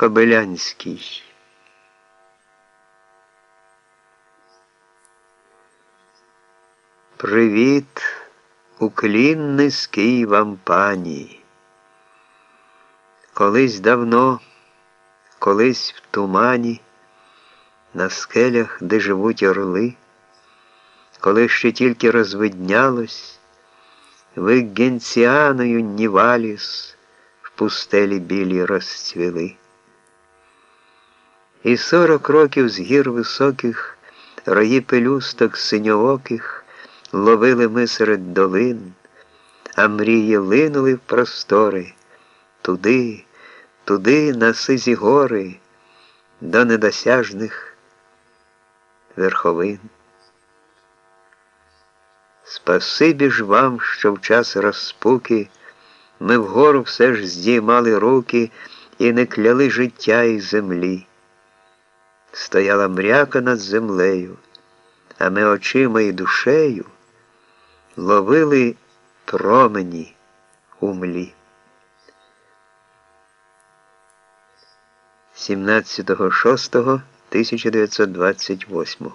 Кобилянський. Привіт, уклін низький вам пані. Колись давно, колись в тумані, на скелях, де живуть орли, коли ще тільки розвиднялось, ви генціаною Ніваліс в пустелі білі розцвіли. І сорок років з гір високих, рої пелюсток синьооких ловили ми серед долин, а мрії линули в простори, туди, туди, на сизі гори, до недосяжних верховин. Спасибі ж вам, що в час розпуки ми вгору все ж здіймали руки і не кляли життя і землі. Стояла мряка над землею, а ми очима і душею ловили промені у млі. 17.06.1928